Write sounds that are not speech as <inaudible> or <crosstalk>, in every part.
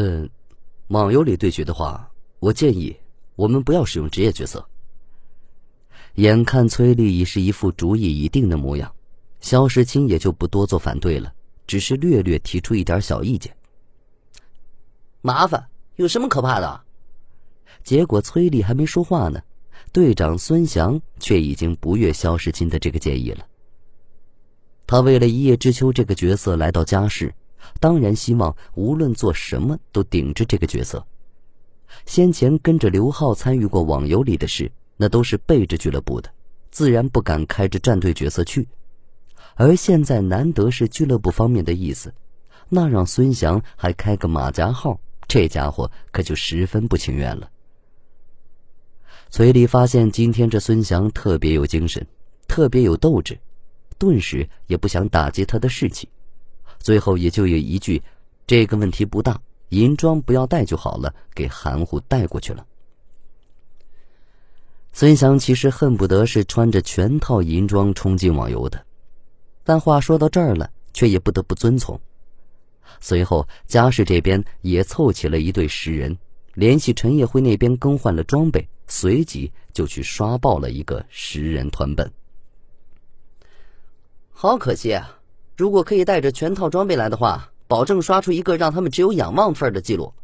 嗯，网游里对决的话，我建议我们不要使用职业角色。眼看崔丽已是一副主意已定的模样，肖时钦也就不多做反对了，只是略略提出一点小意见。麻烦有什么可怕的？结果崔丽还没说话呢，队长孙翔却已经不悦肖时钦的这个建议了。他为了一叶知秋这个角色来到家世。当然希望无论做什么都顶着这个角色。先前跟着刘浩参与过网游里的事，那都是背着俱乐部的，自然不敢开着战队角色去。而现在难得是俱乐部方面的意思，那让孙翔还开个马甲号，这家伙可就十分不情愿了。崔丽发现今天这孙翔特别有精神，特别有斗志，顿时也不想打击他的士气。最后也就有一句：“这个问题不大，银装不要带就好了。”给含糊带过去了。孙翔其实恨不得是穿着全套银装冲进网游的，但话说到这儿了，却也不得不遵从。随后，家世这边也凑齐了一队十人，联系陈业辉那边更换了装备，随即就去刷爆了一个十人团本。好可惜啊！如果可以带着全套装备来的话，保证刷出一个让他们只有仰望份的记录。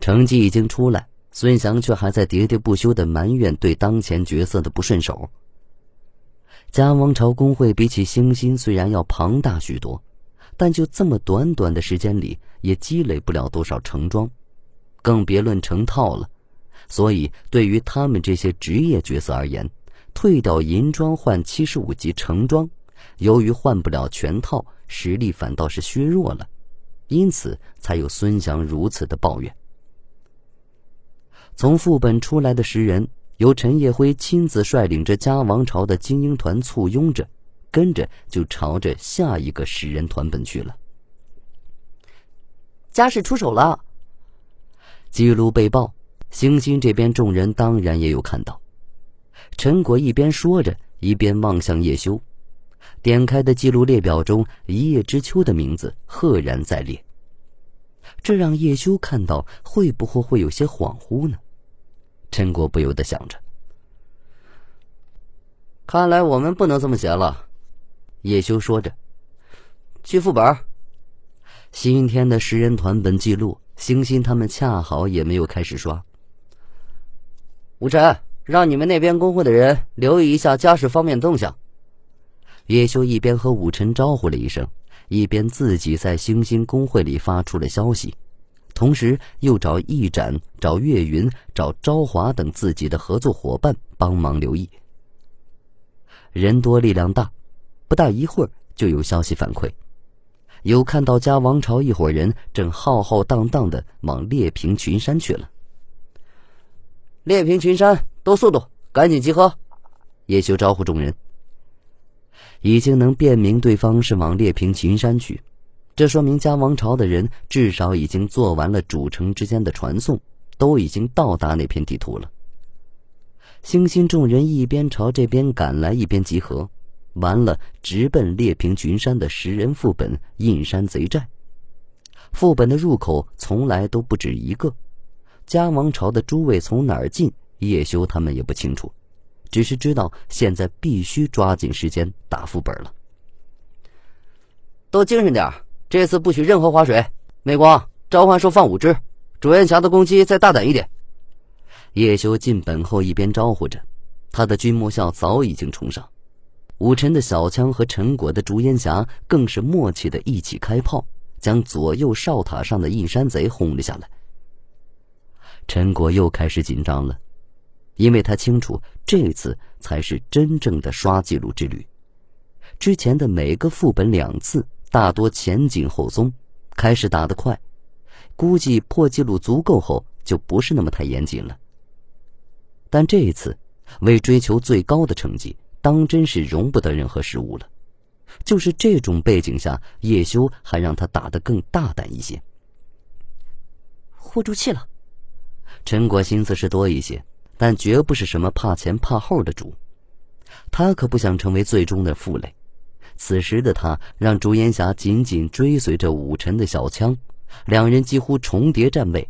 成绩已经出来，孙翔却还在喋喋不休的埋怨对当前角色的不顺手。嘉王朝工会比起星星虽然要庞大许多，但就这么短短的时间里，也积累不了多少成装，更别论成套了。所以，对于他们这些职业角色而言，退掉银装换七十五级成装。由于换不了全套，实力反倒是削弱了，因此才有孙翔如此的抱怨。从副本出来的十人，由陈业辉亲自率领着嘉王朝的精英团簇拥着，跟着就朝着下一个十人团本去了。嘉世出手了，记录被爆，星星这边众人当然也有看到。陈果一边说着，一边望向叶修。点开的记录列表中，一叶知秋的名字赫然在列。这让叶修看到，会不会会有些恍惚呢？陈国不由得想着。看来我们不能这么闲了，叶修说着，去副本。新天的十人团本记录，星星他们恰好也没有开始刷。吴晨，让你们那边工会的人留意一下家事方面动向。叶修一边和武臣招呼了一声，一边自己在星星公会里发出了消息，同时又找义展、找岳云、找昭华等自己的合作伙伴帮忙留意。人多力量大，不大一会儿就有消息反馈，有看到嘉王朝一伙人正浩浩荡荡的往烈平群山去了。烈平群山，都速度，赶紧集合！叶修招呼众人。已经能辨明对方是往烈平群山去，这说明嘉王朝的人至少已经做完了主城之间的传送，都已经到达那片地图了。星星众人一边朝这边赶来，一边集合，完了直奔烈平群山的十人副本印山贼寨。副本的入口从来都不止一个，嘉王朝的诸位从哪儿进，叶修他们也不清楚。只是知道现在必须抓紧时间打副本了。都精神点这次不许任何划水。美光召唤兽放五只，主烟侠的攻击再大胆一点。叶修进本后一边招呼着，他的君莫笑早已经冲上，武臣的小枪和陈果的竹烟侠更是默契的一起开炮，将左右哨塔上的印山贼轰了下来。陈果又开始紧张了。因为他清楚，这次才是真正的刷记录之旅。之前的每个副本两次，大多前紧后松，开始打得快，估计破纪录足够后，就不是那么太严谨了。但这一次，为追求最高的成绩，当真是容不得任何失误了。就是这种背景下，叶修还让他打得更大胆一些。豁住气了，陈果心思是多一些。但绝不是什么怕前怕后的主，他可不想成为最终的负累。此时的他让朱烟霞紧紧追随着武臣的小枪，两人几乎重叠站位，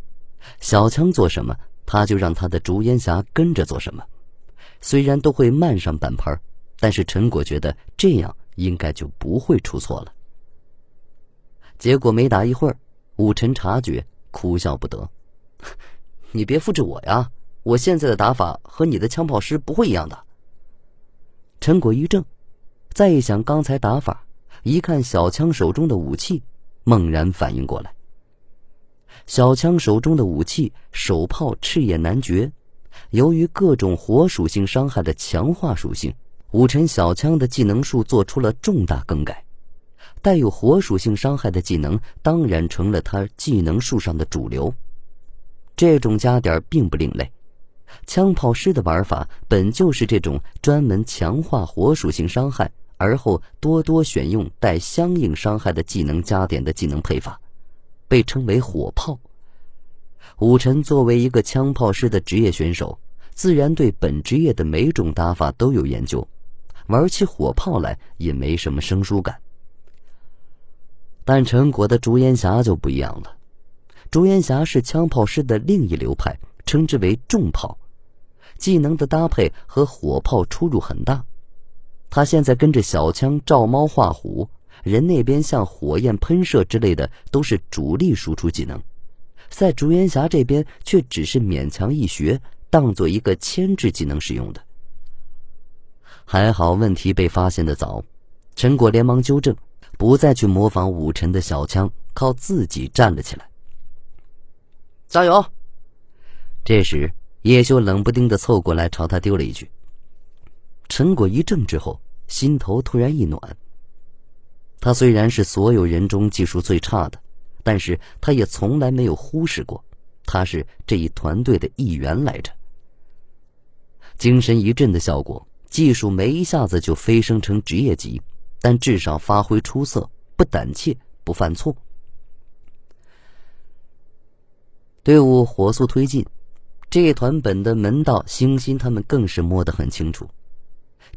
小枪做什么，他就让他的烛烟霞跟着做什么。虽然都会慢上半拍，但是陈果觉得这样应该就不会出错了。结果没打一会儿，武臣察觉，哭笑不得：“ <laughs> 你别复制我呀，我现在的打法和你的枪炮师不会一样的。”陈果一怔，再一想刚才打法，一看小枪手中的武器，猛然反应过来。小枪手中的武器手炮赤焰男爵，由于各种火属性伤害的强化属性，武臣小枪的技能树做出了重大更改。带有火属性伤害的技能当然成了他技能树上的主流。这种加点并不另类，枪炮师的玩法本就是这种专门强化火属性伤害，而后多多选用带相应伤害的技能加点的技能配法。被称为火炮。武臣作为一个枪炮师的职业选手，自然对本职业的每种打法都有研究，玩起火炮来也没什么生疏感。但陈果的烛烟侠就不一样了，烛烟侠是枪炮师的另一流派，称之为重炮，技能的搭配和火炮出入很大。他现在跟着小枪照猫画虎。人那边像火焰喷射之类的都是主力输出技能，在竹烟侠这边却只是勉强一学，当做一个牵制技能使用的。还好问题被发现的早，陈果连忙纠正，不再去模仿武臣的小枪，靠自己站了起来。加油！这时叶修冷不丁的凑过来朝他丢了一句。陈果一怔之后，心头突然一暖。他虽然是所有人中技术最差的，但是他也从来没有忽视过，他是这一团队的一员来着。精神一振的效果，技术没一下子就飞升成职业级，但至少发挥出色，不胆怯，不犯错。队伍火速推进，这团本的门道，星星他们更是摸得很清楚。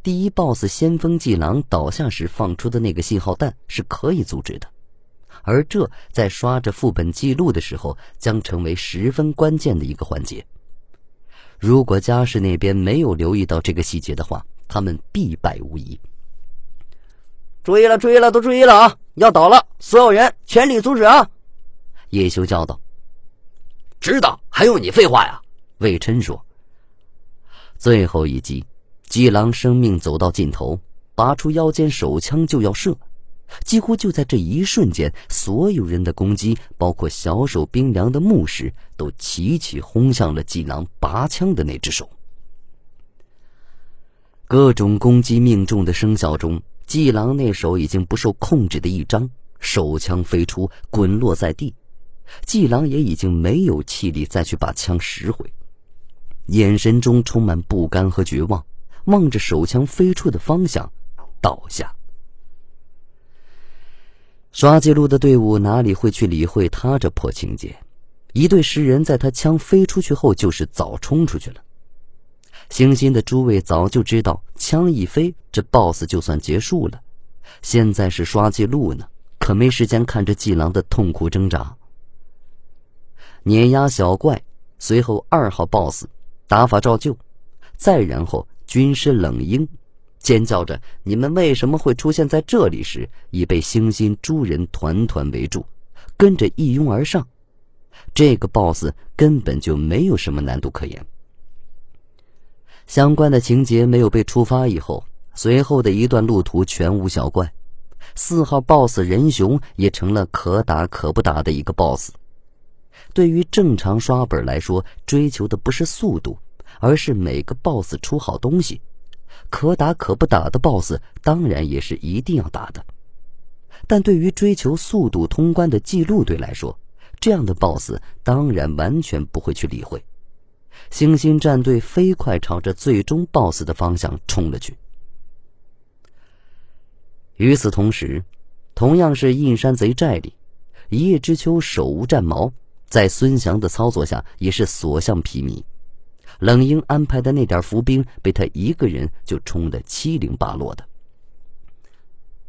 第一 BOSS 先锋纪郎倒下时放出的那个信号弹是可以阻止的，而这在刷着副本记录的时候将成为十分关键的一个环节。如果家世那边没有留意到这个细节的话，他们必败无疑。注意了，注意了，都注意了啊！要倒了，所有人全力阻止啊！叶修叫道：“知道，还用你废话呀？”魏琛说：“最后一击。”季郎生命走到尽头，拔出腰间手枪就要射，几乎就在这一瞬间，所有人的攻击，包括小手冰凉的牧师，都齐齐轰向了季郎拔枪的那只手。各种攻击命中的声效中，季郎那手已经不受控制的一张，手枪飞出，滚落在地，季郎也已经没有气力再去把枪拾回，眼神中充满不甘和绝望。望着手枪飞出的方向，倒下。刷记录的队伍哪里会去理会他这破情节？一队十人在他枪飞出去后，就是早冲出去了。星星的诸位早就知道，枪一飞，这 BOSS 就算结束了。现在是刷记录呢，可没时间看着季郎的痛苦挣扎。碾压小怪，随后二号 BOSS，打法照旧，再然后。军师冷英尖叫着：“你们为什么会出现在这里？”时已被星星诸人团团围住，跟着一拥而上。这个 BOSS 根本就没有什么难度可言。相关的情节没有被触发以后，随后的一段路途全无小怪。四号 BOSS 人熊也成了可打可不打的一个 BOSS。对于正常刷本来说，追求的不是速度。而是每个 BOSS 出好东西，可打可不打的 BOSS 当然也是一定要打的。但对于追求速度通关的记录队来说，这样的 BOSS 当然完全不会去理会。星星战队飞快朝着最终 BOSS 的方向冲了去。与此同时，同样是印山贼寨里，一叶知秋手无战矛，在孙翔的操作下也是所向披靡。冷英安排的那点伏兵被他一个人就冲得七零八落的。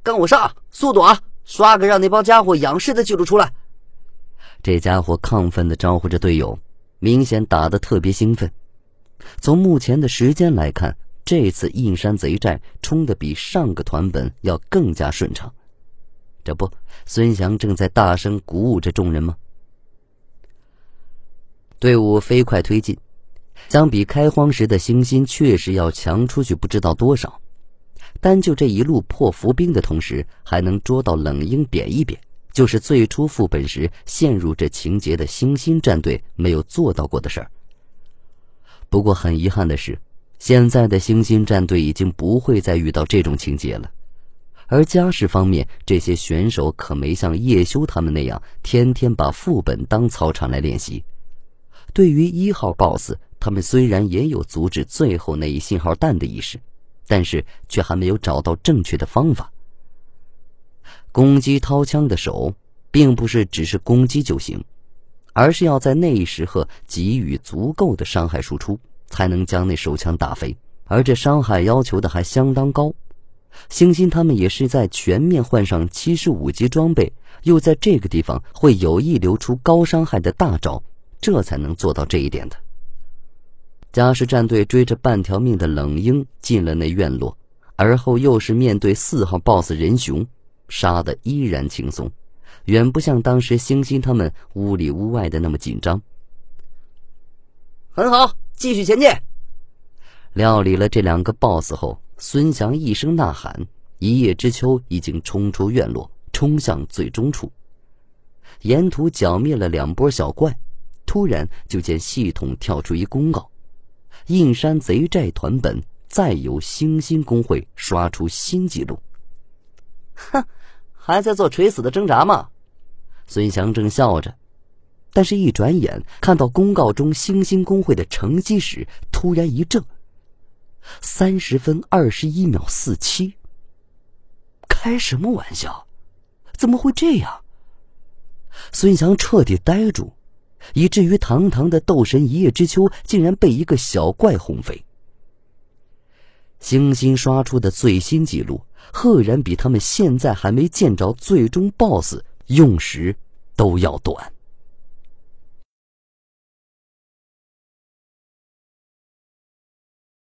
跟我上，速度啊！刷个让那帮家伙仰视的记录出来。这家伙亢奋地招呼着队友，明显打得特别兴奋。从目前的时间来看，这次印山贼寨冲的比上个团本要更加顺畅。这不，孙祥正在大声鼓舞着众人吗？队伍飞快推进，相比开荒时的星星，确实要强出去不知道多少。单就这一路破伏兵的同时，还能捉到冷鹰点一点，就是最初副本时陷入这情节的星星战队没有做到过的事儿。不过很遗憾的是，现在的星星战队已经不会再遇到这种情节了。而家世方面，这些选手可没像叶修他们那样天天把副本当操场来练习。对于一号 BOSS，他们虽然也有阻止最后那一信号弹的意识，但是却还没有找到正确的方法。攻击掏枪的手，并不是只是攻击就行。而是要在那一时刻给予足够的伤害输出，才能将那手枪打飞。而这伤害要求的还相当高。星星他们也是在全面换上七十五级装备，又在这个地方会有意留出高伤害的大招，这才能做到这一点的。嘉世战队追着半条命的冷鹰进了那院落，而后又是面对四号 BOSS 人熊，杀的依然轻松。远不像当时星星他们屋里屋外的那么紧张。很好，继续前进。料理了这两个 BOSS 后，孙翔一声呐喊，一叶知秋已经冲出院落，冲向最终处。沿途剿灭了两波小怪，突然就见系统跳出一公告：印山贼寨团本再由星星工会刷出新纪录。哼，还在做垂死的挣扎吗？孙翔正笑着，但是，一转眼看到公告中星星工会的成绩时，突然一怔。三十分二十一秒四七。开什么玩笑？怎么会这样？孙翔彻底呆住，以至于堂堂的斗神一叶之秋竟然被一个小怪轰飞。星心刷出的最新记录，赫然比他们现在还没见着最终 BOSS。用时都要短。